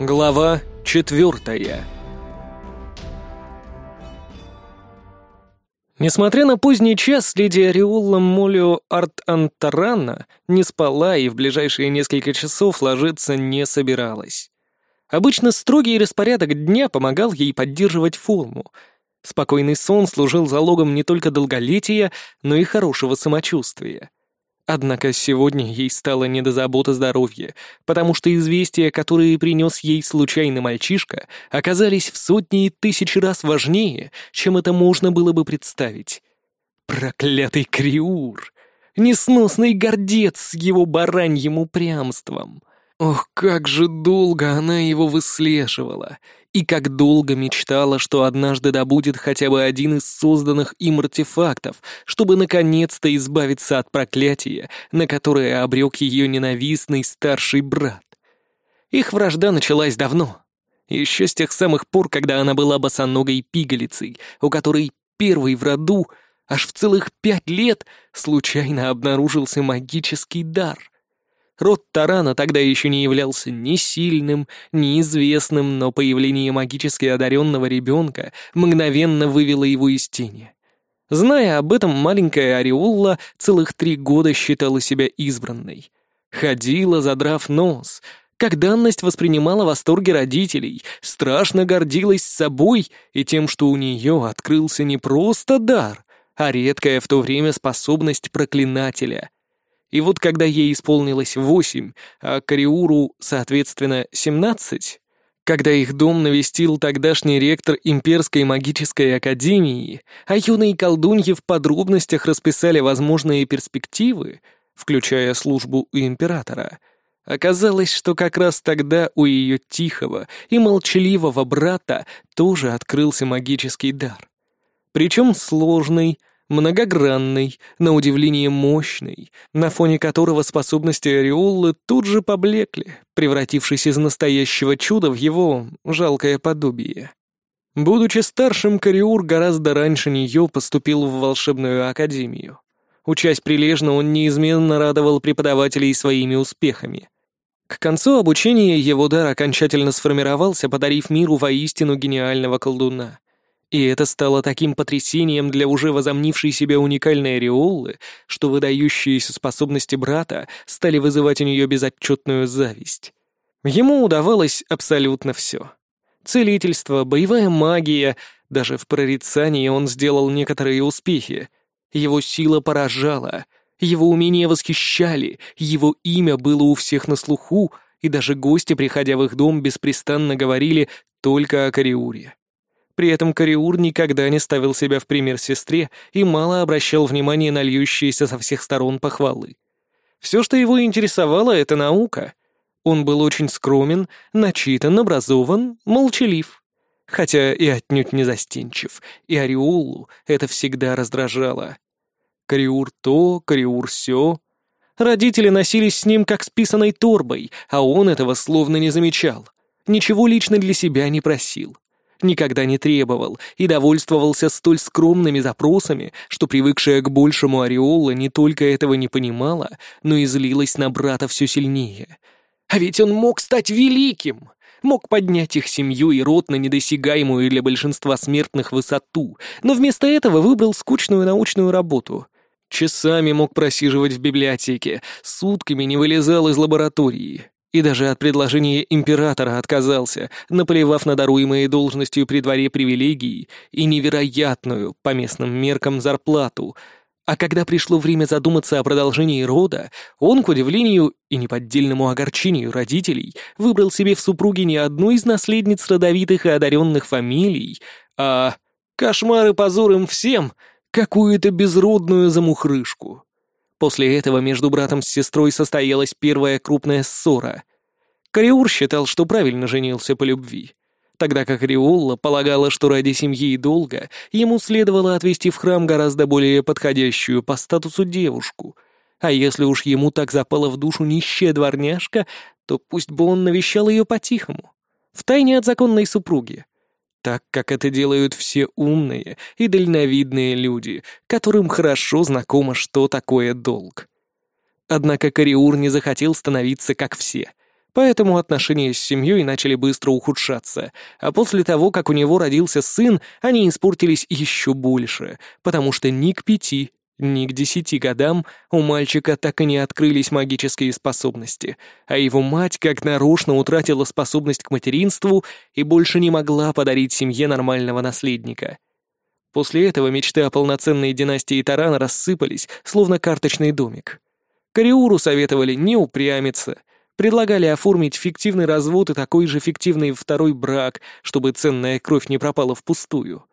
Глава четвертая Несмотря на поздний час, леди Ореола Молио Арт Антарана не спала и в ближайшие несколько часов ложиться не собиралась. Обычно строгий распорядок дня помогал ей поддерживать форму. Спокойный сон служил залогом не только долголетия, но и хорошего самочувствия. Однако сегодня ей стало не до заботы здоровья, потому что известия, которые принес ей случайный мальчишка, оказались в сотни и тысячи раз важнее, чем это можно было бы представить. Проклятый Криур! Несносный гордец с его бараньим упрямством! Ох, как же долго она его выслеживала, и как долго мечтала, что однажды добудет хотя бы один из созданных им артефактов, чтобы наконец-то избавиться от проклятия, на которое обрек ее ненавистный старший брат. Их вражда началась давно, еще с тех самых пор, когда она была босоногой пигалицей, у которой первый в роду аж в целых пять лет случайно обнаружился магический дар. Род Тарана тогда еще не являлся ни сильным, ни известным, но появление магически одаренного ребенка мгновенно вывело его из тени. Зная об этом, маленькая Ореолла целых три года считала себя избранной. Ходила, задрав нос, как данность воспринимала восторги родителей, страшно гордилась собой и тем, что у нее открылся не просто дар, а редкая в то время способность проклинателя — и вот когда ей исполнилось восемь, а Кариуру, соответственно, семнадцать, когда их дом навестил тогдашний ректор Имперской магической академии, а юные колдуньи в подробностях расписали возможные перспективы, включая службу у императора, оказалось, что как раз тогда у ее тихого и молчаливого брата тоже открылся магический дар. Причем сложный, многогранный, на удивление мощный, на фоне которого способности Ореолы тут же поблекли, превратившись из настоящего чуда в его жалкое подобие. Будучи старшим, Кариур гораздо раньше нее поступил в волшебную академию. Учась прилежно, он неизменно радовал преподавателей своими успехами. К концу обучения его дар окончательно сформировался, подарив миру воистину гениального колдуна — и это стало таким потрясением для уже возомнившей себя уникальной ореолы, что выдающиеся способности брата стали вызывать у нее безотчетную зависть. Ему удавалось абсолютно все. Целительство, боевая магия, даже в прорицании он сделал некоторые успехи. Его сила поражала, его умения восхищали, его имя было у всех на слуху, и даже гости, приходя в их дом, беспрестанно говорили только о Кариуре. При этом Кариур никогда не ставил себя в пример сестре и мало обращал внимания на льющиеся со всех сторон похвалы. Все, что его интересовало, — это наука. Он был очень скромен, начитан, образован, молчалив. Хотя и отнюдь не застенчив, и Ореолу это всегда раздражало. Кариур то, Кариур сё. Родители носились с ним как с писаной торбой, а он этого словно не замечал. Ничего лично для себя не просил никогда не требовал и довольствовался столь скромными запросами, что привыкшая к большему ореола не только этого не понимала, но и злилась на брата все сильнее. А ведь он мог стать великим! Мог поднять их семью и род на недосягаемую для большинства смертных высоту, но вместо этого выбрал скучную научную работу. Часами мог просиживать в библиотеке, сутками не вылезал из лаборатории. И даже от предложения императора отказался, наплевав на даруемые должностью при дворе привилегии и невероятную, по местным меркам, зарплату. А когда пришло время задуматься о продолжении рода, он, к удивлению и неподдельному огорчению родителей, выбрал себе в супруге не одну из наследниц родовитых и одаренных фамилий, а, кошмар и позор им всем, какую-то безродную замухрышку. После этого между братом с сестрой состоялась первая крупная ссора. Кариур считал, что правильно женился по любви, тогда как Риолла полагала, что ради семьи и долга ему следовало отвести в храм гораздо более подходящую по статусу девушку. А если уж ему так запала в душу нищая дворняжка, то пусть бы он навещал ее по-тихому, втайне от законной супруги так как это делают все умные и дальновидные люди, которым хорошо знакомо, что такое долг. Однако Кариур не захотел становиться как все. Поэтому отношения с семьей начали быстро ухудшаться, а после того, как у него родился сын, они испортились еще больше, потому что ни к пяти, ни к десяти годам у мальчика так и не открылись магические способности, а его мать как нарочно утратила способность к материнству и больше не могла подарить семье нормального наследника. После этого мечты о полноценной династии Тарана рассыпались, словно карточный домик. Кариуру советовали не упрямиться — Предлагали оформить фиктивный развод и такой же фиктивный второй брак, чтобы ценная кровь не пропала впустую.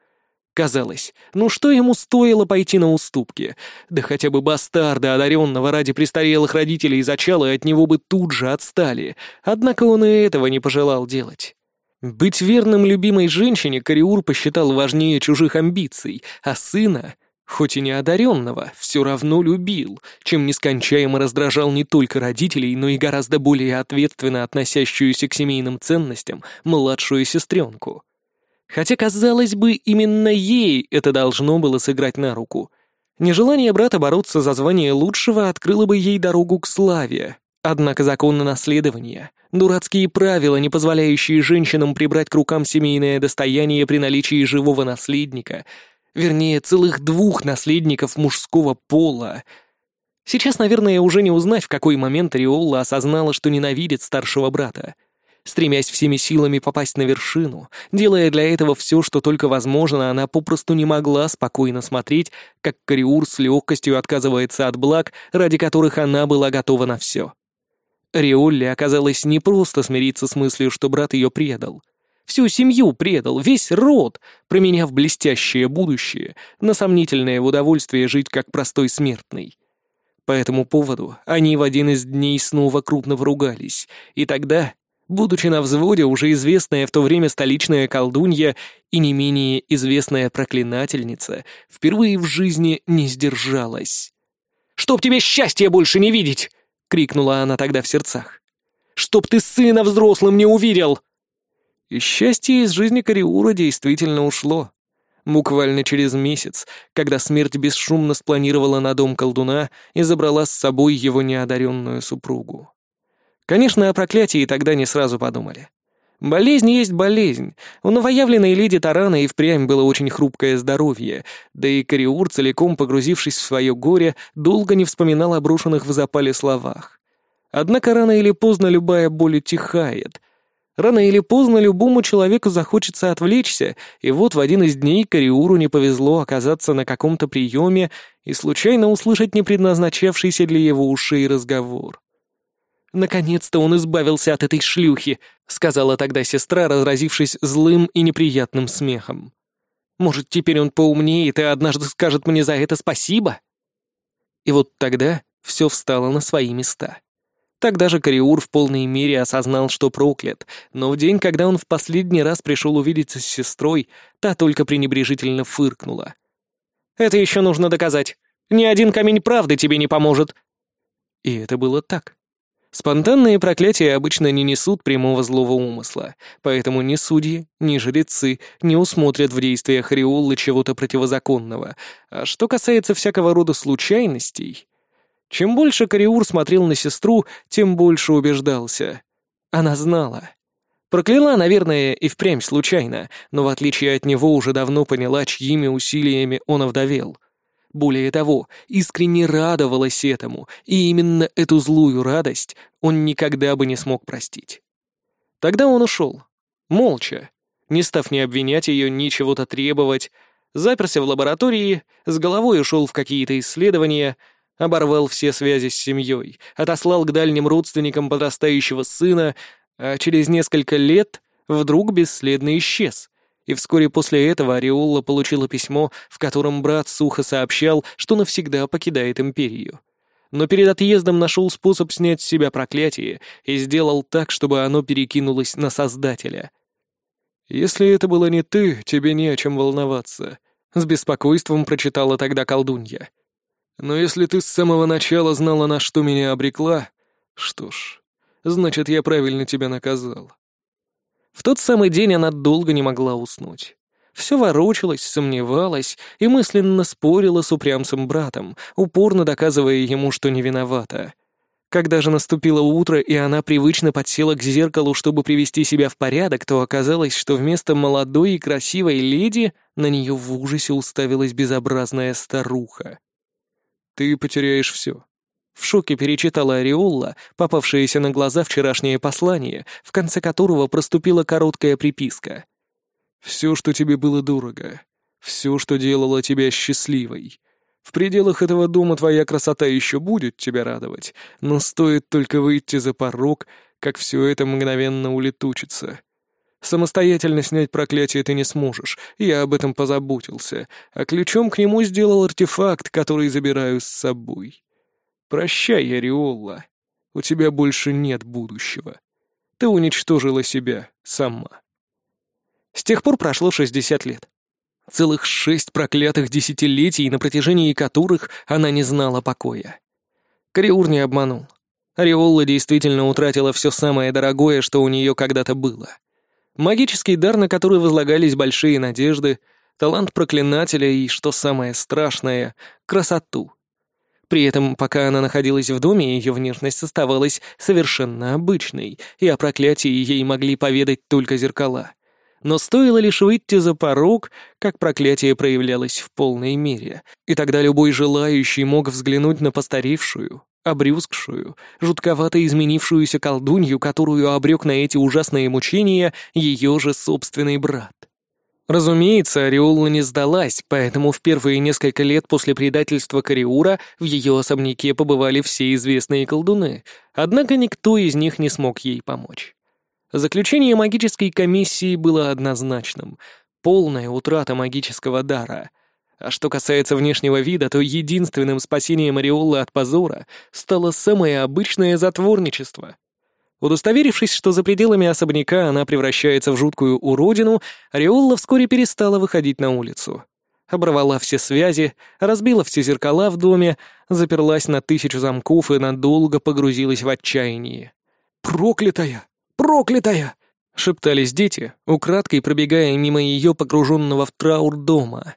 Казалось, ну что ему стоило пойти на уступки? Да хотя бы бастарда, одаренного ради престарелых родителей зачала, от него бы тут же отстали. Однако он и этого не пожелал делать. Быть верным любимой женщине Кариур посчитал важнее чужих амбиций, а сына — хоть и не одаренного, все равно любил, чем нескончаемо раздражал не только родителей, но и гораздо более ответственно относящуюся к семейным ценностям младшую сестренку. Хотя, казалось бы, именно ей это должно было сыграть на руку. Нежелание брата бороться за звание лучшего открыло бы ей дорогу к славе. Однако законы наследования, дурацкие правила, не позволяющие женщинам прибрать к рукам семейное достояние при наличии живого наследника — Вернее, целых двух наследников мужского пола. Сейчас, наверное, уже не узнать, в какой момент Риолла осознала, что ненавидит старшего брата. Стремясь всеми силами попасть на вершину, делая для этого все, что только возможно, она попросту не могла спокойно смотреть, как Кариур с легкостью отказывается от благ, ради которых она была готова на все. Риолле оказалось не просто смириться с мыслью, что брат ее предал — Всю семью предал, весь род, променяв блестящее будущее на сомнительное удовольствие жить как простой смертный. По этому поводу они в один из дней снова крупно вругались, и тогда, будучи на взводе, уже известная в то время столичная колдунья и не менее известная проклинательница впервые в жизни не сдержалась. «Чтоб тебе счастья больше не видеть!» — крикнула она тогда в сердцах. «Чтоб ты сына взрослым не увидел!» И счастье из жизни Кариура действительно ушло. Буквально через месяц, когда смерть бесшумно спланировала на дом колдуна и забрала с собой его неодаренную супругу. Конечно, о проклятии тогда не сразу подумали. Болезнь есть болезнь. У новоявленной леди Тарана и впрямь было очень хрупкое здоровье, да и Кариур, целиком погрузившись в свое горе, долго не вспоминал о брошенных в запале словах. Однако рано или поздно любая боль утихает, Рано или поздно любому человеку захочется отвлечься, и вот в один из дней Кариуру не повезло оказаться на каком-то приеме и случайно услышать непредназначавшийся для его ушей разговор. «Наконец-то он избавился от этой шлюхи», — сказала тогда сестра, разразившись злым и неприятным смехом. «Может, теперь он поумнеет и однажды скажет мне за это спасибо?» И вот тогда все встало на свои места. Тогда же Кариур в полной мере осознал, что проклят, но в день, когда он в последний раз пришел увидеться с сестрой, та только пренебрежительно фыркнула. «Это еще нужно доказать. Ни один камень правды тебе не поможет». И это было так. Спонтанные проклятия обычно не несут прямого злого умысла, поэтому ни судьи, ни жрецы не усмотрят в действиях Риоллы чего-то противозаконного. А что касается всякого рода случайностей, чем больше Кариур смотрел на сестру, тем больше убеждался. Она знала. Прокляла, наверное, и впрямь случайно, но в отличие от него уже давно поняла, чьими усилиями он овдовел. Более того, искренне радовалась этому, и именно эту злую радость он никогда бы не смог простить. Тогда он ушел. Молча, не став ни обвинять ее, ни чего-то требовать, заперся в лаборатории, с головой ушел в какие-то исследования — оборвал все связи с семьей, отослал к дальним родственникам подрастающего сына, а через несколько лет вдруг бесследно исчез. И вскоре после этого Ореола получила письмо, в котором брат сухо сообщал, что навсегда покидает империю. Но перед отъездом нашел способ снять с себя проклятие и сделал так, чтобы оно перекинулось на Создателя. «Если это было не ты, тебе не о чем волноваться», — с беспокойством прочитала тогда колдунья. Но если ты с самого начала знала, на что меня обрекла, что ж, значит, я правильно тебя наказал. В тот самый день она долго не могла уснуть. Все ворочалась, сомневалась и мысленно спорила с упрямцем братом, упорно доказывая ему, что не виновата. Когда же наступило утро, и она привычно подсела к зеркалу, чтобы привести себя в порядок, то оказалось, что вместо молодой и красивой леди на нее в ужасе уставилась безобразная старуха. «Ты потеряешь все», в шоке перечитала Ореолла, попавшееся на глаза вчерашнее послание, в конце которого проступила короткая приписка. «Все, что тебе было дорого, все, что делало тебя счастливой. В пределах этого дома твоя красота еще будет тебя радовать, но стоит только выйти за порог, как все это мгновенно улетучится. Самостоятельно снять проклятие ты не сможешь, я об этом позаботился, а ключом к нему сделал артефакт, который забираю с собой». «Прощай, Ариолла. У тебя больше нет будущего. Ты уничтожила себя сама». С тех пор прошло 60 лет. Целых шесть проклятых десятилетий, на протяжении которых она не знала покоя. Кариур не обманул. Ариолла действительно утратила все самое дорогое, что у нее когда-то было. Магический дар, на который возлагались большие надежды, талант проклинателя и, что самое страшное, красоту — при этом, пока она находилась в доме, ее внешность оставалась совершенно обычной, и о проклятии ей могли поведать только зеркала. Но стоило лишь выйти за порог, как проклятие проявлялось в полной мере, и тогда любой желающий мог взглянуть на постаревшую, обрюзгшую, жутковато изменившуюся колдунью, которую обрек на эти ужасные мучения ее же собственный брат. Разумеется, Ореола не сдалась, поэтому в первые несколько лет после предательства Кариура в ее особняке побывали все известные колдуны, однако никто из них не смог ей помочь. Заключение магической комиссии было однозначным — полная утрата магического дара. А что касается внешнего вида, то единственным спасением Ореолы от позора стало самое обычное затворничество — Удостоверившись, что за пределами особняка она превращается в жуткую уродину, Риолла вскоре перестала выходить на улицу. Оборвала все связи, разбила все зеркала в доме, заперлась на тысячу замков и надолго погрузилась в отчаяние. «Проклятая! Проклятая!» — шептались дети, украдкой пробегая мимо ее погруженного в траур дома.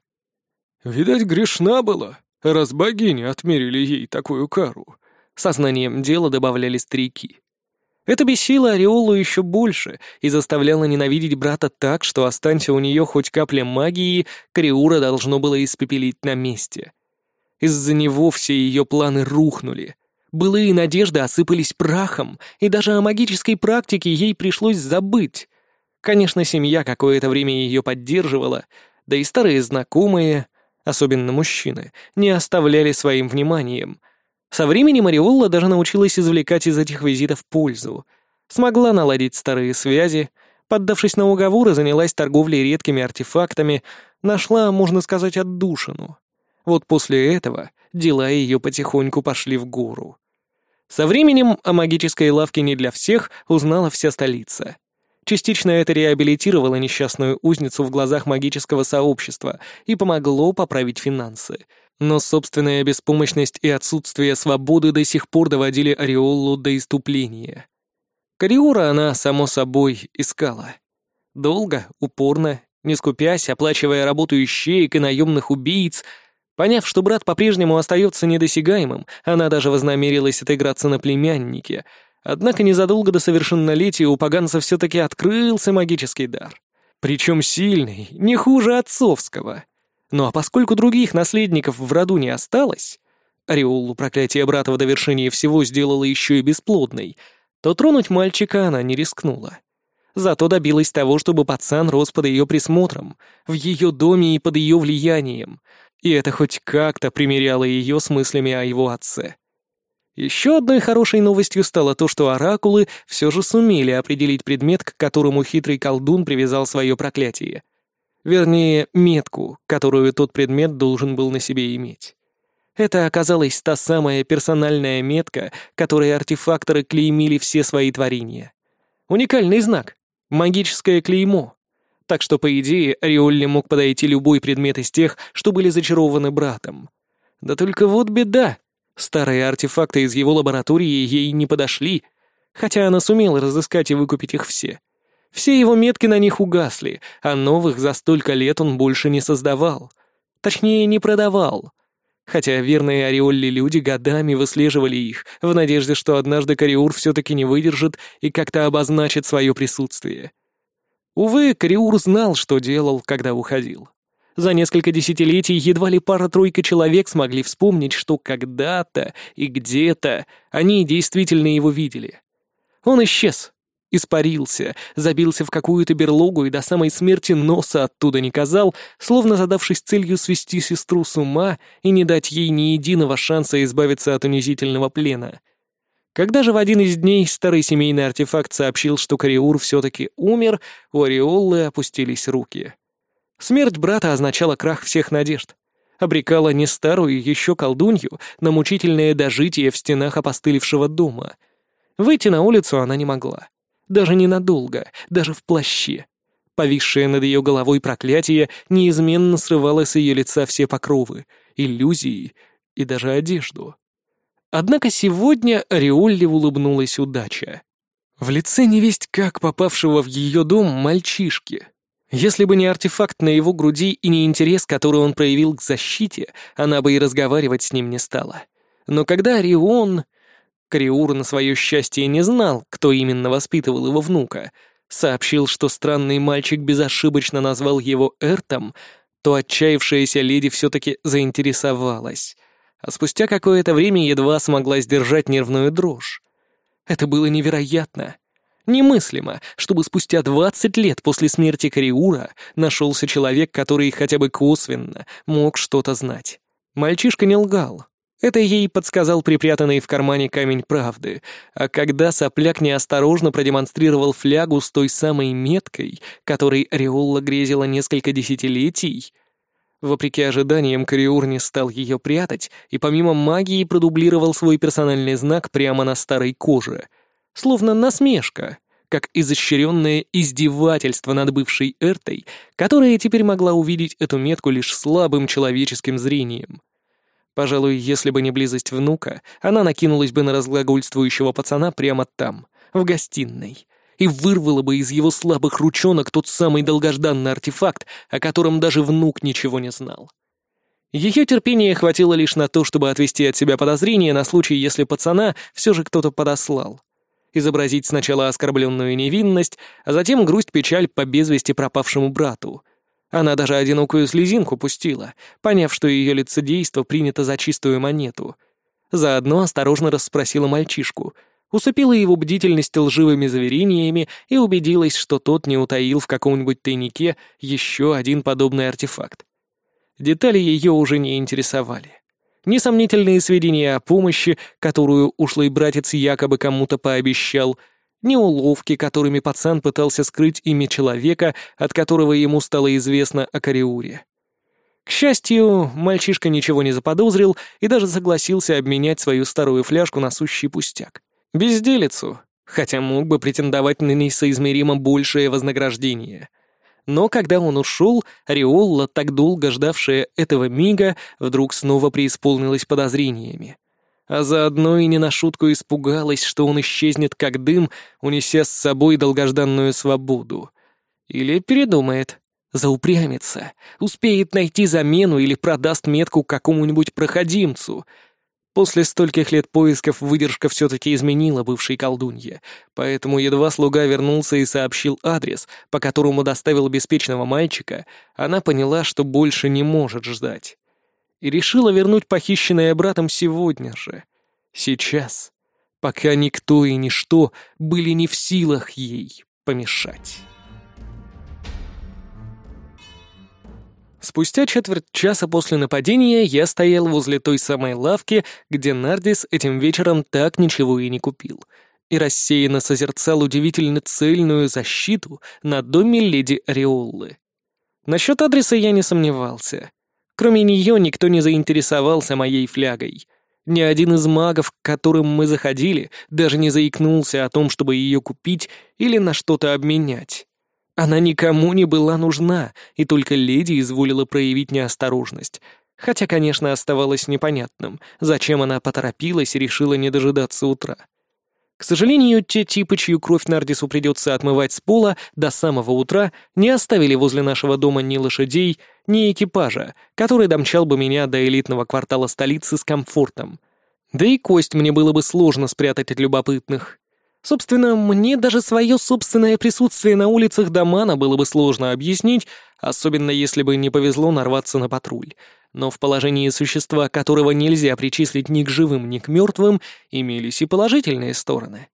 «Видать, грешна была, раз богини отмерили ей такую кару», — сознанием дела добавляли старики. Это бесило Ореолу еще больше и заставляло ненавидеть брата так, что останься у нее хоть капля магии, Кариура должно было испепелить на месте. Из-за него все ее планы рухнули. Былые надежды осыпались прахом, и даже о магической практике ей пришлось забыть. Конечно, семья какое-то время ее поддерживала, да и старые знакомые, особенно мужчины, не оставляли своим вниманием — со временем Ореолла даже научилась извлекать из этих визитов пользу. Смогла наладить старые связи, поддавшись на уговоры, занялась торговлей редкими артефактами, нашла, можно сказать, отдушину. Вот после этого дела ее потихоньку пошли в гору. Со временем о магической лавке не для всех узнала вся столица. Частично это реабилитировало несчастную узницу в глазах магического сообщества и помогло поправить финансы, но собственная беспомощность и отсутствие свободы до сих пор доводили Ореолу до иступления. Кариура она, само собой, искала. Долго, упорно, не скупясь, оплачивая работу ищеек и наемных убийц, Поняв, что брат по-прежнему остается недосягаемым, она даже вознамерилась отыграться на племяннике. Однако незадолго до совершеннолетия у поганца все-таки открылся магический дар. Причем сильный, не хуже отцовского. Ну а поскольку других наследников в роду не осталось, Ореолу проклятие брата в довершении всего сделала еще и бесплодной, то тронуть мальчика она не рискнула. Зато добилась того, чтобы пацан рос под ее присмотром, в ее доме и под ее влиянием, и это хоть как-то примеряло ее с мыслями о его отце. Еще одной хорошей новостью стало то, что оракулы все же сумели определить предмет, к которому хитрый колдун привязал свое проклятие. Вернее, метку, которую тот предмет должен был на себе иметь. Это оказалась та самая персональная метка, которой артефакторы клеймили все свои творения. Уникальный знак. Магическое клеймо. Так что, по идее, Риолли мог подойти любой предмет из тех, что были зачарованы братом. Да только вот беда. Старые артефакты из его лаборатории ей не подошли, хотя она сумела разыскать и выкупить их все. Все его метки на них угасли, а новых за столько лет он больше не создавал. Точнее, не продавал. хотя верные Ореолли люди годами выслеживали их, в надежде, что однажды Кариур все-таки не выдержит и как-то обозначит свое присутствие. Увы, Кариур знал, что делал, когда уходил. За несколько десятилетий едва ли пара-тройка человек смогли вспомнить, что когда-то и где-то они действительно его видели. Он исчез, испарился, забился в какую-то берлогу и до самой смерти носа оттуда не казал, словно задавшись целью свести сестру с ума и не дать ей ни единого шанса избавиться от унизительного плена. Когда же в один из дней старый семейный артефакт сообщил, что Кариур все-таки умер, у Ореоллы опустились руки. Смерть брата означала крах всех надежд. Обрекала не старую еще колдунью на мучительное дожитие в стенах опостылевшего дома. Выйти на улицу она не могла. Даже ненадолго, даже в плаще. Повисшее над ее головой проклятие неизменно срывало с ее лица все покровы, иллюзии и даже одежду. Однако сегодня Риолли улыбнулась удача. В лице невесть как попавшего в ее дом мальчишки. Если бы не артефакт на его груди и не интерес, который он проявил к защите, она бы и разговаривать с ним не стала. Но когда Орион... Криур на свое счастье не знал, кто именно воспитывал его внука, сообщил, что странный мальчик безошибочно назвал его Эртом, то отчаявшаяся леди все-таки заинтересовалась — а спустя какое-то время едва смогла сдержать нервную дрожь. Это было невероятно. Немыслимо, чтобы спустя двадцать лет после смерти Кариура нашелся человек, который хотя бы косвенно мог что-то знать. Мальчишка не лгал. Это ей подсказал припрятанный в кармане камень правды, а когда сопляк неосторожно продемонстрировал флягу с той самой меткой, которой Риолла грезила несколько десятилетий, Вопреки ожиданиям, Кариур не стал ее прятать и помимо магии продублировал свой персональный знак прямо на старой коже. Словно насмешка, как изощренное издевательство над бывшей Эртой, которая теперь могла увидеть эту метку лишь слабым человеческим зрением. Пожалуй, если бы не близость внука, она накинулась бы на разглагольствующего пацана прямо там, в гостиной, и вырвала бы из его слабых ручонок тот самый долгожданный артефакт, о котором даже внук ничего не знал. Ее терпения хватило лишь на то, чтобы отвести от себя подозрения на случай, если пацана все же кто-то подослал. Изобразить сначала оскорбленную невинность, а затем грусть-печаль по безвести пропавшему брату. Она даже одинокую слезинку пустила, поняв, что ее лицедейство принято за чистую монету. Заодно осторожно расспросила мальчишку — усыпила его бдительность лживыми заверениями и убедилась, что тот не утаил в каком-нибудь тайнике еще один подобный артефакт. Детали ее уже не интересовали. Несомнительные сведения о помощи, которую ушлый братец якобы кому-то пообещал, ни уловки, которыми пацан пытался скрыть имя человека, от которого ему стало известно о Кариуре. К счастью, мальчишка ничего не заподозрил и даже согласился обменять свою старую фляжку на сущий пустяк. Безделицу, хотя мог бы претендовать на несоизмеримо большее вознаграждение. Но когда он ушел, Риолла, так долго ждавшая этого мига, вдруг снова преисполнилась подозрениями. А заодно и не на шутку испугалась, что он исчезнет как дым, унеся с собой долгожданную свободу. Или передумает, заупрямится, успеет найти замену или продаст метку какому-нибудь проходимцу — После стольких лет поисков выдержка все-таки изменила бывшей колдунье, поэтому едва слуга вернулся и сообщил адрес, по которому доставил беспечного мальчика, она поняла, что больше не может ждать. И решила вернуть похищенное братом сегодня же. Сейчас. Пока никто и ничто были не в силах ей помешать. Спустя четверть часа после нападения я стоял возле той самой лавки, где Нардис этим вечером так ничего и не купил, и рассеянно созерцал удивительно цельную защиту на доме леди Ореоллы. Насчет адреса я не сомневался. Кроме нее никто не заинтересовался моей флягой. Ни один из магов, к которым мы заходили, даже не заикнулся о том, чтобы ее купить или на что-то обменять. Она никому не была нужна, и только леди изволила проявить неосторожность. Хотя, конечно, оставалось непонятным, зачем она поторопилась и решила не дожидаться утра. К сожалению, те типы, чью кровь Нардису придется отмывать с пола до самого утра, не оставили возле нашего дома ни лошадей, ни экипажа, который домчал бы меня до элитного квартала столицы с комфортом. Да и кость мне было бы сложно спрятать от любопытных. Собственно, мне даже свое собственное присутствие на улицах Домана было бы сложно объяснить, особенно если бы не повезло нарваться на патруль но в положении существа, которого нельзя причислить ни к живым, ни к мертвым, имелись и положительные стороны.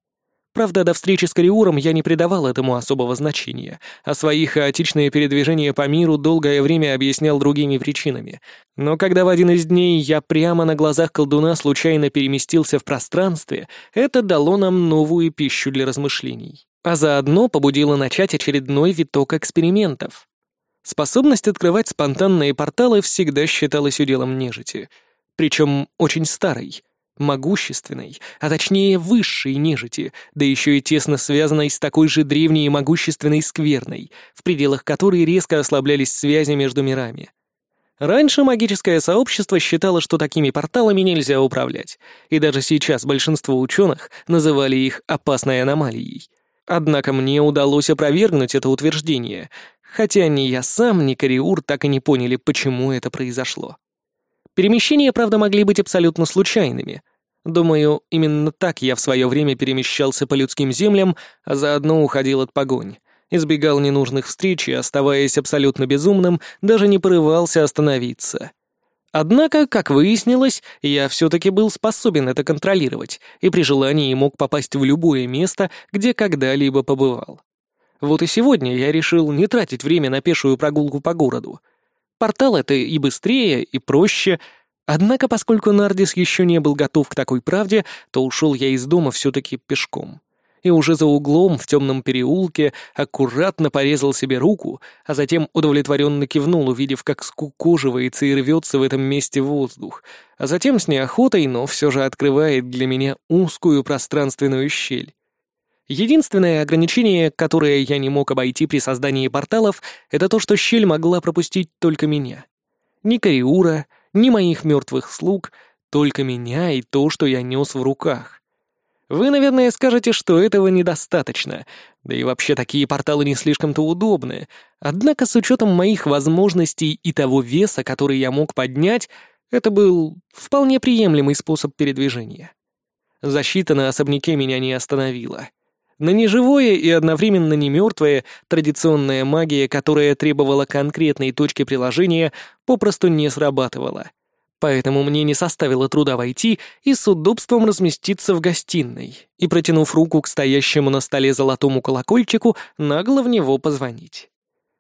Правда, до встречи с Кариуром я не придавал этому особого значения, а свои хаотичные передвижения по миру долгое время объяснял другими причинами. Но когда в один из дней я прямо на глазах колдуна случайно переместился в пространстве, это дало нам новую пищу для размышлений. А заодно побудило начать очередной виток экспериментов. Способность открывать спонтанные порталы всегда считалась уделом нежити. Причем очень старой, могущественной, а точнее высшей нежити, да еще и тесно связанной с такой же древней и могущественной скверной, в пределах которой резко ослаблялись связи между мирами. Раньше магическое сообщество считало, что такими порталами нельзя управлять, и даже сейчас большинство ученых называли их опасной аномалией. Однако мне удалось опровергнуть это утверждение, хотя ни я сам, ни Кариур так и не поняли, почему это произошло. Перемещения, правда, могли быть абсолютно случайными. Думаю, именно так я в свое время перемещался по людским землям, а заодно уходил от погонь. Избегал ненужных встреч и, оставаясь абсолютно безумным, даже не порывался остановиться. Однако, как выяснилось, я все-таки был способен это контролировать и при желании мог попасть в любое место, где когда-либо побывал. Вот и сегодня я решил не тратить время на пешую прогулку по городу. Портал это и быстрее, и проще. Однако, поскольку Нардис еще не был готов к такой правде, то ушел я из дома все-таки пешком. И уже за углом в темном переулке аккуратно порезал себе руку, а затем удовлетворенно кивнул, увидев, как скукоживается и рвется в этом месте воздух, а затем с неохотой, но все же открывает для меня узкую пространственную щель. Единственное ограничение, которое я не мог обойти при создании порталов, это то, что щель могла пропустить только меня. Ни Кариура, ни моих мертвых слуг, только меня и то, что я нес в руках. Вы, наверное, скажете, что этого недостаточно, да и вообще такие порталы не слишком-то удобны. Однако с учетом моих возможностей и того веса, который я мог поднять, это был вполне приемлемый способ передвижения. Защита на особняке меня не остановила. На неживое и одновременно не мертвое традиционная магия, которая требовала конкретной точки приложения, попросту не срабатывала. Поэтому мне не составило труда войти и с удобством разместиться в гостиной и, протянув руку к стоящему на столе золотому колокольчику, нагло в него позвонить.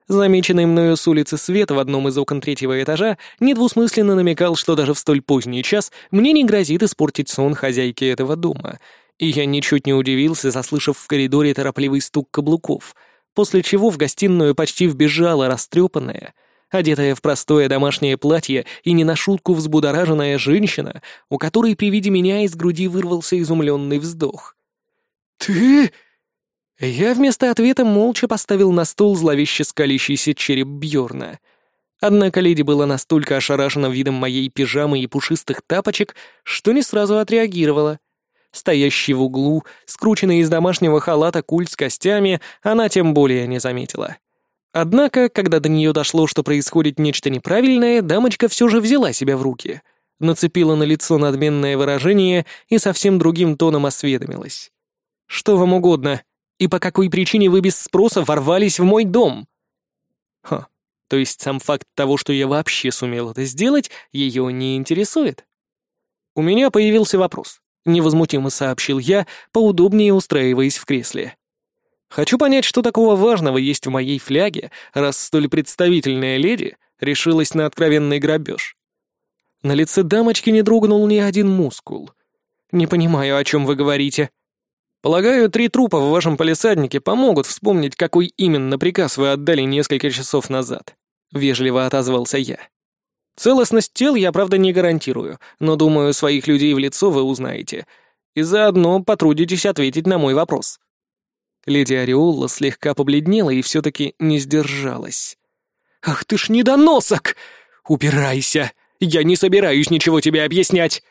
Замеченный мною с улицы свет в одном из окон третьего этажа недвусмысленно намекал, что даже в столь поздний час мне не грозит испортить сон хозяйки этого дома — и я ничуть не удивился, заслышав в коридоре торопливый стук каблуков, после чего в гостиную почти вбежала растрепанная, одетая в простое домашнее платье и не на шутку взбудораженная женщина, у которой при виде меня из груди вырвался изумленный вздох. «Ты...» Я вместо ответа молча поставил на стол зловеще скалящийся череп Бьорна. Однако леди была настолько ошарашена видом моей пижамы и пушистых тапочек, что не сразу отреагировала. Стоящий в углу, скрученный из домашнего халата куль с костями, она тем более не заметила. Однако, когда до нее дошло, что происходит нечто неправильное, дамочка все же взяла себя в руки, нацепила на лицо надменное выражение и совсем другим тоном осведомилась. «Что вам угодно? И по какой причине вы без спроса ворвались в мой дом?» Ха, то есть сам факт того, что я вообще сумел это сделать, ее не интересует? У меня появился вопрос невозмутимо сообщил я, поудобнее устраиваясь в кресле. Хочу понять, что такого важного есть в моей фляге, раз столь представительная леди решилась на откровенный грабеж. На лице дамочки не дрогнул ни один мускул. Не понимаю, о чем вы говорите. Полагаю, три трупа в вашем полисаднике помогут вспомнить, какой именно приказ вы отдали несколько часов назад. Вежливо отозвался я. Целостность тел я, правда, не гарантирую, но, думаю, своих людей в лицо вы узнаете. И заодно потрудитесь ответить на мой вопрос». Леди Ореола слегка побледнела и все-таки не сдержалась. «Ах ты ж недоносок! Убирайся! Я не собираюсь ничего тебе объяснять!»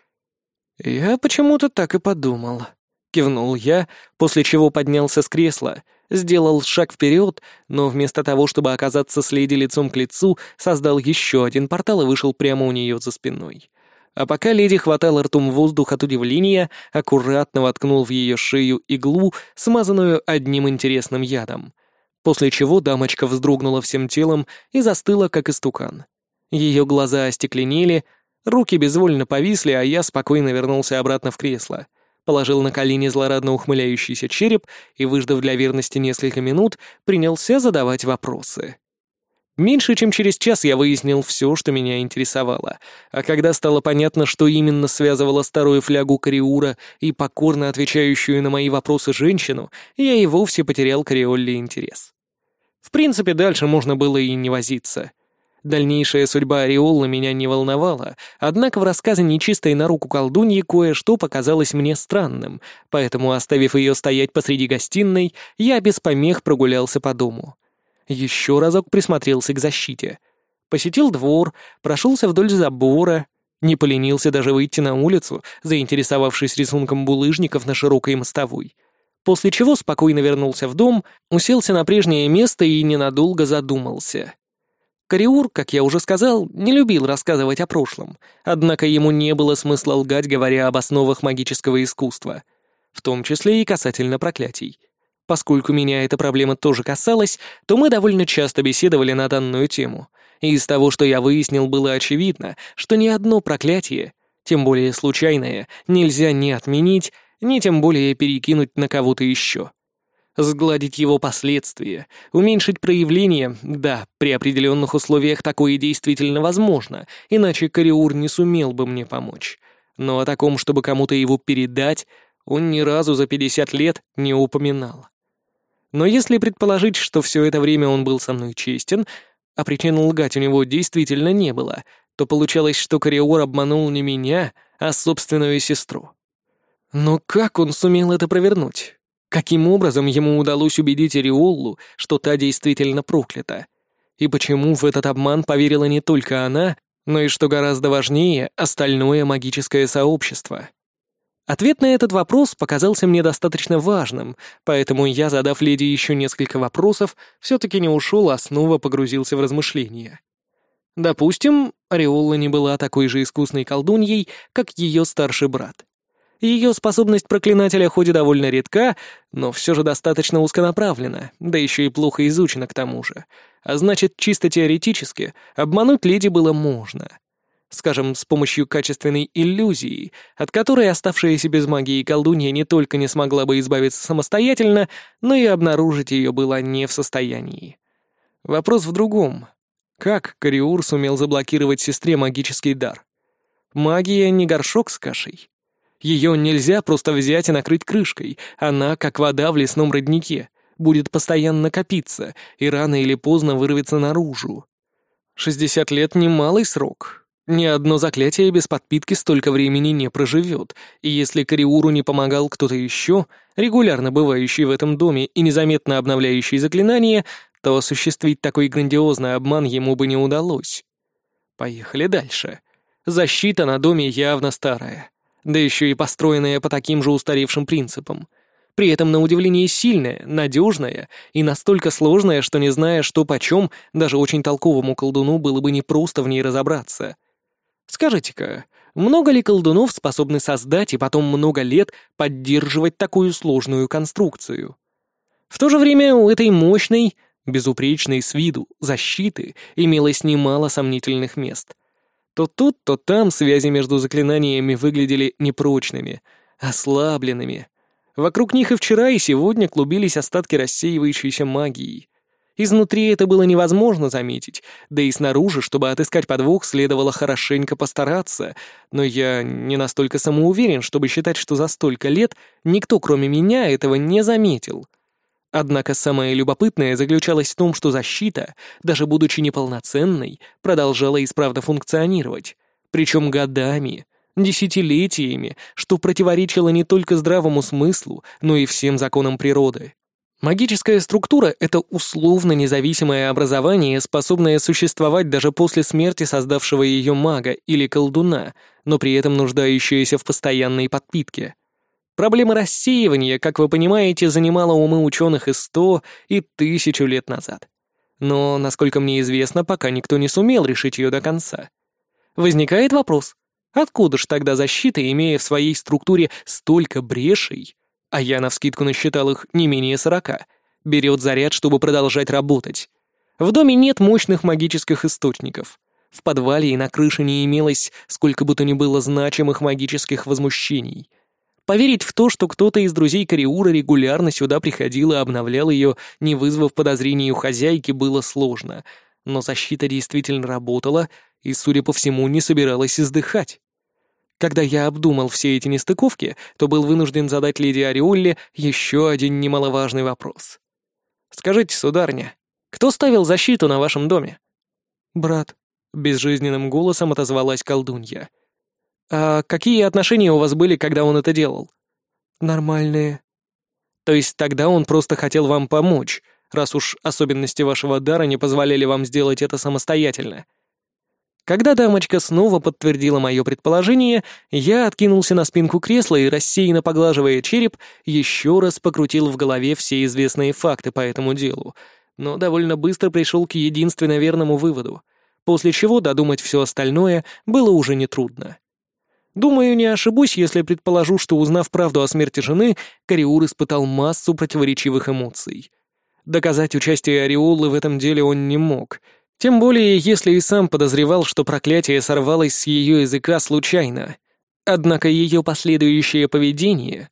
«Я почему-то так и подумал», — кивнул я, после чего поднялся с кресла, сделал шаг вперед, но вместо того, чтобы оказаться с леди лицом к лицу, создал еще один портал и вышел прямо у нее за спиной. А пока леди хватала ртом воздух от удивления, аккуратно воткнул в ее шею иглу, смазанную одним интересным ядом. После чего дамочка вздрогнула всем телом и застыла, как истукан. Ее глаза остекленели, руки безвольно повисли, а я спокойно вернулся обратно в кресло. Положил на колени злорадно ухмыляющийся череп и, выждав для верности несколько минут, принялся задавать вопросы. Меньше чем через час я выяснил все, что меня интересовало, а когда стало понятно, что именно связывало старую флягу Кариура и покорно отвечающую на мои вопросы женщину, я и вовсе потерял Кариолли интерес. В принципе, дальше можно было и не возиться. Дальнейшая судьба Ореолла меня не волновала, однако в рассказе нечистой на руку колдуньи кое-что показалось мне странным, поэтому, оставив ее стоять посреди гостиной, я без помех прогулялся по дому еще разок присмотрелся к защите. Посетил двор, прошелся вдоль забора, не поленился даже выйти на улицу, заинтересовавшись рисунком булыжников на широкой мостовой. После чего спокойно вернулся в дом, уселся на прежнее место и ненадолго задумался. Кариур, как я уже сказал, не любил рассказывать о прошлом, однако ему не было смысла лгать, говоря об основах магического искусства, в том числе и касательно проклятий. Поскольку меня эта проблема тоже касалась, то мы довольно часто беседовали на данную тему. И из того, что я выяснил, было очевидно, что ни одно проклятие, тем более случайное, нельзя ни отменить, ни тем более перекинуть на кого-то еще. Сгладить его последствия, уменьшить проявление, да, при определенных условиях такое действительно возможно, иначе Кариур не сумел бы мне помочь. Но о таком, чтобы кому-то его передать, он ни разу за 50 лет не упоминал. Но если предположить, что все это время он был со мной честен, а причин лгать у него действительно не было, то получалось, что Кориор обманул не меня, а собственную сестру. Но как он сумел это провернуть? Каким образом ему удалось убедить Эриоллу, что та действительно проклята? И почему в этот обман поверила не только она, но и, что гораздо важнее, остальное магическое сообщество? Ответ на этот вопрос показался мне достаточно важным, поэтому я, задав леди еще несколько вопросов, все-таки не ушел, а снова погрузился в размышления. Допустим, Ореола не была такой же искусной колдуньей, как ее старший брат. Ее способность проклинателя хоть и довольно редка, но все же достаточно узконаправлена, да еще и плохо изучена к тому же. А значит, чисто теоретически, обмануть леди было можно — скажем, с помощью качественной иллюзии, от которой оставшаяся без магии колдунья не только не смогла бы избавиться самостоятельно, но и обнаружить ее была не в состоянии. Вопрос в другом. Как Кариур сумел заблокировать сестре магический дар? Магия не горшок с кашей. Ее нельзя просто взять и накрыть крышкой, она, как вода в лесном роднике, будет постоянно копиться и рано или поздно вырвется наружу. Шестьдесят лет — немалый срок, ни одно заклятие без подпитки столько времени не проживет, и если Кариуру не помогал кто-то еще, регулярно бывающий в этом доме и незаметно обновляющий заклинания, то осуществить такой грандиозный обман ему бы не удалось. Поехали дальше. Защита на доме явно старая, да еще и построенная по таким же устаревшим принципам. При этом, на удивление, сильная, надежная и настолько сложная, что не зная, что почем, даже очень толковому колдуну было бы непросто в ней разобраться — Скажите-ка, много ли колдунов способны создать и потом много лет поддерживать такую сложную конструкцию? В то же время у этой мощной, безупречной с виду защиты имелось немало сомнительных мест. То тут, то там связи между заклинаниями выглядели непрочными, ослабленными. Вокруг них и вчера, и сегодня клубились остатки рассеивающейся магии. Изнутри это было невозможно заметить, да и снаружи, чтобы отыскать подвох, следовало хорошенько постараться, но я не настолько самоуверен, чтобы считать, что за столько лет никто, кроме меня, этого не заметил. Однако самое любопытное заключалось в том, что защита, даже будучи неполноценной, продолжала исправно функционировать, причем годами, десятилетиями, что противоречило не только здравому смыслу, но и всем законам природы. Магическая структура — это условно независимое образование, способное существовать даже после смерти создавшего ее мага или колдуна, но при этом нуждающееся в постоянной подпитке. Проблема рассеивания, как вы понимаете, занимала умы ученых и сто, и тысячу лет назад. Но, насколько мне известно, пока никто не сумел решить ее до конца. Возникает вопрос, откуда ж тогда защита, имея в своей структуре столько брешей, а я навскидку насчитал их не менее сорока, берет заряд, чтобы продолжать работать? В доме нет мощных магических источников. В подвале и на крыше не имелось сколько бы то ни было значимых магических возмущений. Поверить в то, что кто-то из друзей Кариура регулярно сюда приходил и обновлял ее, не вызвав подозрений у хозяйки, было сложно. Но защита действительно работала и, судя по всему, не собиралась издыхать. Когда я обдумал все эти нестыковки, то был вынужден задать леди Ореолле еще один немаловажный вопрос. «Скажите, сударня, кто ставил защиту на вашем доме?» «Брат», — безжизненным голосом отозвалась колдунья. «А какие отношения у вас были, когда он это делал?» «Нормальные». «То есть тогда он просто хотел вам помочь, раз уж особенности вашего дара не позволяли вам сделать это самостоятельно?» Когда дамочка снова подтвердила мое предположение, я откинулся на спинку кресла и, рассеянно поглаживая череп, еще раз покрутил в голове все известные факты по этому делу, но довольно быстро пришел к единственно верному выводу, после чего додумать все остальное было уже нетрудно. Думаю, не ошибусь, если предположу, что, узнав правду о смерти жены, Кариур испытал массу противоречивых эмоций. Доказать участие Ореолы в этом деле он не мог, тем более, если и сам подозревал, что проклятие сорвалось с ее языка случайно. Однако ее последующее поведение,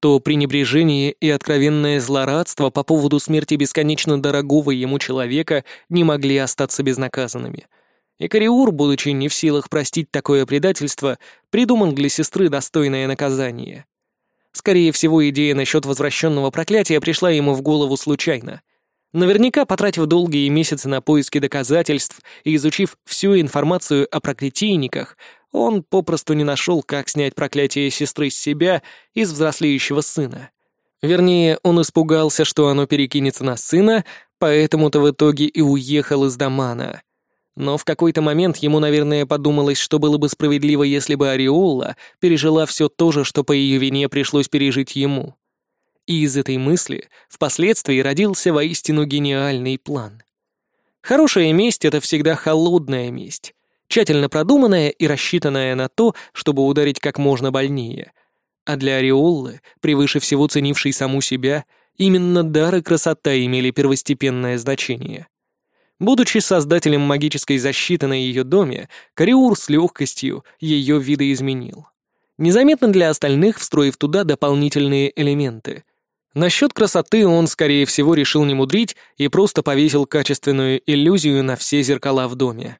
то пренебрежение и откровенное злорадство по поводу смерти бесконечно дорогого ему человека не могли остаться безнаказанными — и Кариур, будучи не в силах простить такое предательство, придумал для сестры достойное наказание. Скорее всего, идея насчет возвращенного проклятия пришла ему в голову случайно. Наверняка, потратив долгие месяцы на поиски доказательств и изучив всю информацию о проклятийниках, он попросту не нашел, как снять проклятие сестры с себя из взрослеющего сына. Вернее, он испугался, что оно перекинется на сына, поэтому-то в итоге и уехал из Дамана. Но в какой-то момент ему, наверное, подумалось, что было бы справедливо, если бы Ореола пережила все то же, что по ее вине пришлось пережить ему. И из этой мысли впоследствии родился воистину гениальный план. Хорошая месть — это всегда холодная месть, тщательно продуманная и рассчитанная на то, чтобы ударить как можно больнее. А для Ореоллы, превыше всего ценившей саму себя, именно дар и красота имели первостепенное значение. Будучи создателем магической защиты на ее доме, Кариур с легкостью ее видоизменил. Незаметно для остальных, встроив туда дополнительные элементы. Насчет красоты он, скорее всего, решил не мудрить и просто повесил качественную иллюзию на все зеркала в доме.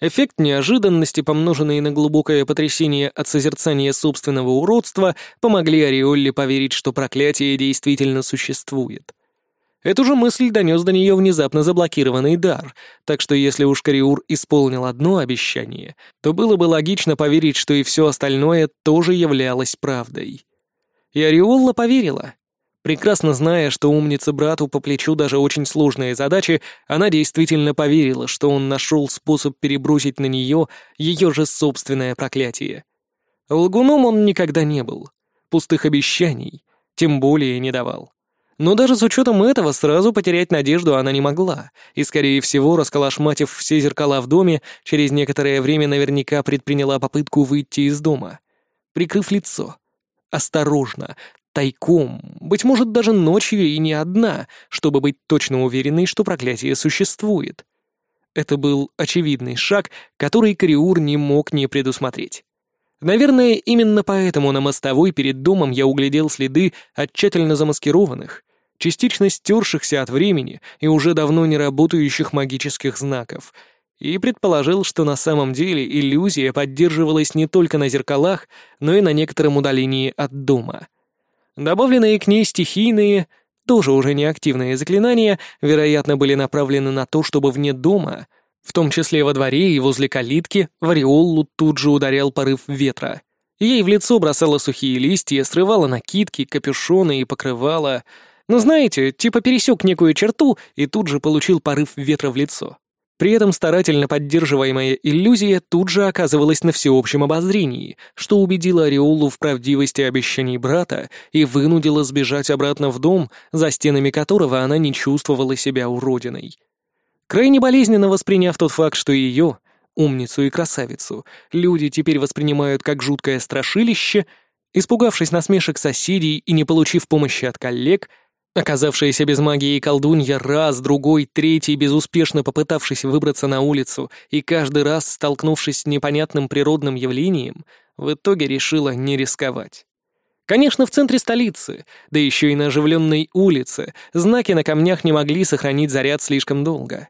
Эффект неожиданности, помноженный на глубокое потрясение от созерцания собственного уродства, помогли Ореолле поверить, что проклятие действительно существует. Эту же мысль донес до нее внезапно заблокированный дар, так что если уж Кариур исполнил одно обещание, то было бы логично поверить, что и все остальное тоже являлось правдой. И Ореолла поверила. Прекрасно зная, что умница брату по плечу даже очень сложные задачи, она действительно поверила, что он нашел способ перебросить на нее ее же собственное проклятие. Лгуном он никогда не был. Пустых обещаний тем более не давал. Но даже с учетом этого сразу потерять надежду она не могла, и, скорее всего, расколошматив все зеркала в доме, через некоторое время наверняка предприняла попытку выйти из дома, прикрыв лицо. Осторожно, тайком, быть может, даже ночью и не одна, чтобы быть точно уверенной, что проклятие существует. Это был очевидный шаг, который Кариур не мог не предусмотреть. Наверное, именно поэтому на мостовой перед домом я углядел следы от тщательно замаскированных, частично стершихся от времени и уже давно не работающих магических знаков, и предположил, что на самом деле иллюзия поддерживалась не только на зеркалах, но и на некотором удалении от дома. Добавленные к ней стихийные, тоже уже неактивные заклинания, вероятно, были направлены на то, чтобы вне дома, в том числе во дворе и возле калитки, в ореолу тут же ударял порыв ветра. Ей в лицо бросало сухие листья, срывала накидки, капюшоны и покрывала — ну знаете, типа пересек некую черту и тут же получил порыв ветра в лицо. При этом старательно поддерживаемая иллюзия тут же оказывалась на всеобщем обозрении, что убедило Ореолу в правдивости обещаний брата и вынудило сбежать обратно в дом, за стенами которого она не чувствовала себя уродиной. Крайне болезненно восприняв тот факт, что ее, умницу и красавицу, люди теперь воспринимают как жуткое страшилище, испугавшись насмешек соседей и не получив помощи от коллег — Оказавшаяся без магии колдунья раз, другой, третий, безуспешно попытавшись выбраться на улицу и каждый раз столкнувшись с непонятным природным явлением, в итоге решила не рисковать. Конечно, в центре столицы, да еще и на оживленной улице, знаки на камнях не могли сохранить заряд слишком долго.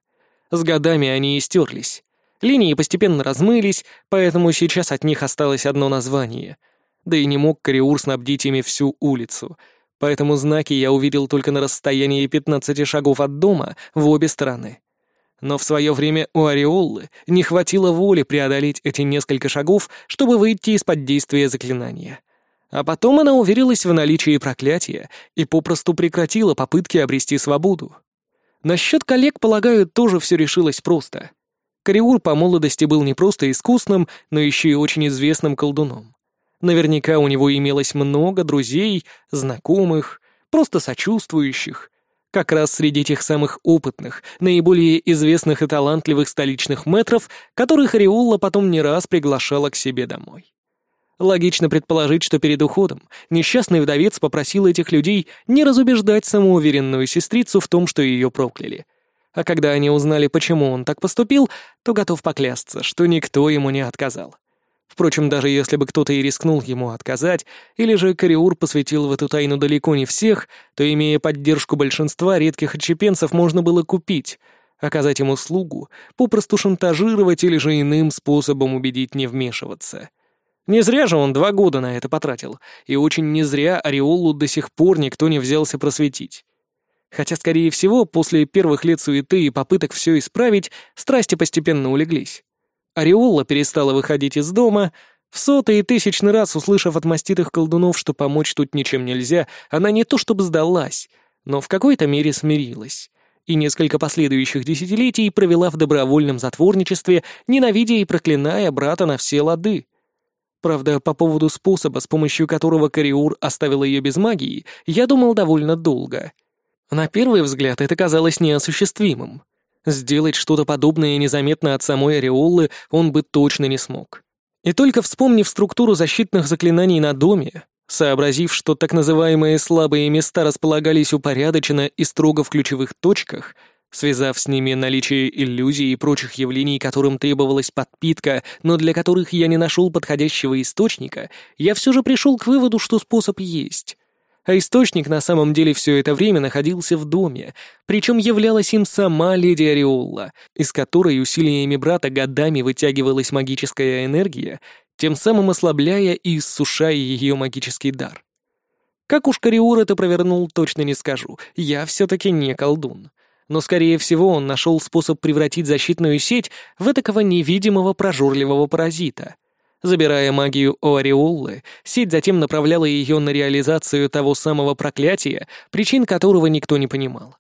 С годами они истерлись. Линии постепенно размылись, поэтому сейчас от них осталось одно название. Да и не мог Кариур снабдить ими всю улицу — поэтому знаки я увидел только на расстоянии 15 шагов от дома в обе стороны. Но в свое время у Ореоллы не хватило воли преодолеть эти несколько шагов, чтобы выйти из-под действия заклинания. А потом она уверилась в наличии проклятия и попросту прекратила попытки обрести свободу. Насчет коллег, полагаю, тоже все решилось просто. Кариур по молодости был не просто искусным, но еще и очень известным колдуном. Наверняка у него имелось много друзей, знакомых, просто сочувствующих. Как раз среди тех самых опытных, наиболее известных и талантливых столичных метров, которых Риулла потом не раз приглашала к себе домой. Логично предположить, что перед уходом несчастный вдовец попросил этих людей не разубеждать самоуверенную сестрицу в том, что ее прокляли. А когда они узнали, почему он так поступил, то готов поклясться, что никто ему не отказал. Впрочем, даже если бы кто-то и рискнул ему отказать, или же Кариур посвятил в эту тайну далеко не всех, то, имея поддержку большинства редких отчепенцев, можно было купить, оказать ему услугу, попросту шантажировать или же иным способом убедить не вмешиваться. Не зря же он два года на это потратил, и очень не зря Ореолу до сих пор никто не взялся просветить. Хотя, скорее всего, после первых лет суеты и попыток все исправить, страсти постепенно улеглись. Ореола перестала выходить из дома. В сотый и тысячный раз, услышав от маститых колдунов, что помочь тут ничем нельзя, она не то чтобы сдалась, но в какой-то мере смирилась. И несколько последующих десятилетий провела в добровольном затворничестве, ненавидя и проклиная брата на все лады. Правда, по поводу способа, с помощью которого Кариур оставил ее без магии, я думал довольно долго. На первый взгляд это казалось неосуществимым. Сделать что-то подобное незаметно от самой ореолы он бы точно не смог. И только вспомнив структуру защитных заклинаний на доме, сообразив, что так называемые слабые места располагались упорядоченно и строго в ключевых точках, связав с ними наличие иллюзий и прочих явлений, которым требовалась подпитка, но для которых я не нашел подходящего источника, я все же пришел к выводу, что способ есть а источник на самом деле все это время находился в доме, причем являлась им сама леди Ореолла, из которой усилиями брата годами вытягивалась магическая энергия, тем самым ослабляя и иссушая ее магический дар. Как уж Кариур это провернул, точно не скажу, я все-таки не колдун. Но, скорее всего, он нашел способ превратить защитную сеть в этакого невидимого прожорливого паразита — Забирая магию у Ореоллы, сеть затем направляла ее на реализацию того самого проклятия, причин которого никто не понимал.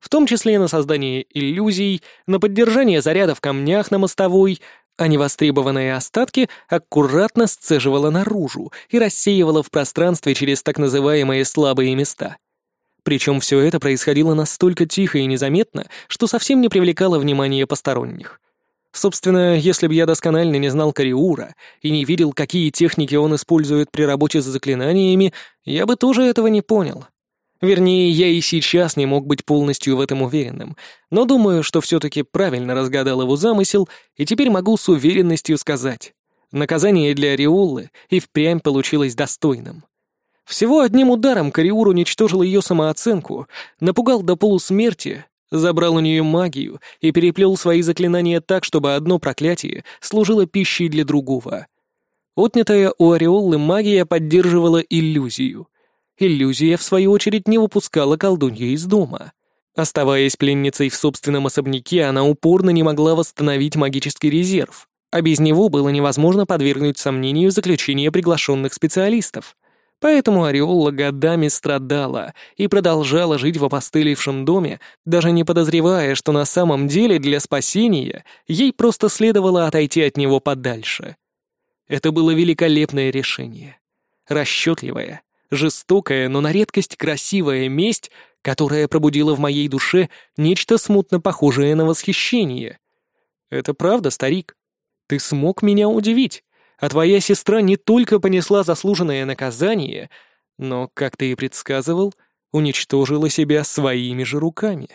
В том числе на создание иллюзий, на поддержание заряда в камнях на мостовой, а невостребованные остатки аккуратно сцеживала наружу и рассеивала в пространстве через так называемые слабые места. Причем все это происходило настолько тихо и незаметно, что совсем не привлекало внимания посторонних. Собственно, если бы я досконально не знал Кариура и не видел, какие техники он использует при работе с заклинаниями, я бы тоже этого не понял. Вернее, я и сейчас не мог быть полностью в этом уверенным, но думаю, что все-таки правильно разгадал его замысел, и теперь могу с уверенностью сказать. Наказание для Ореолы и впрямь получилось достойным. Всего одним ударом Кариур уничтожил ее самооценку, напугал до полусмерти, забрал у нее магию и переплел свои заклинания так, чтобы одно проклятие служило пищей для другого. Отнятая у Ореоллы магия поддерживала иллюзию. Иллюзия, в свою очередь, не выпускала колдунью из дома. Оставаясь пленницей в собственном особняке, она упорно не могла восстановить магический резерв, а без него было невозможно подвергнуть сомнению заключение приглашенных специалистов. Поэтому Ореола годами страдала и продолжала жить в опостылевшем доме, даже не подозревая, что на самом деле для спасения ей просто следовало отойти от него подальше. Это было великолепное решение. Расчетливое, жестокое, но на редкость красивая месть, которая пробудила в моей душе нечто смутно похожее на восхищение. Это правда, старик. Ты смог меня удивить а твоя сестра не только понесла заслуженное наказание, но, как ты и предсказывал, уничтожила себя своими же руками.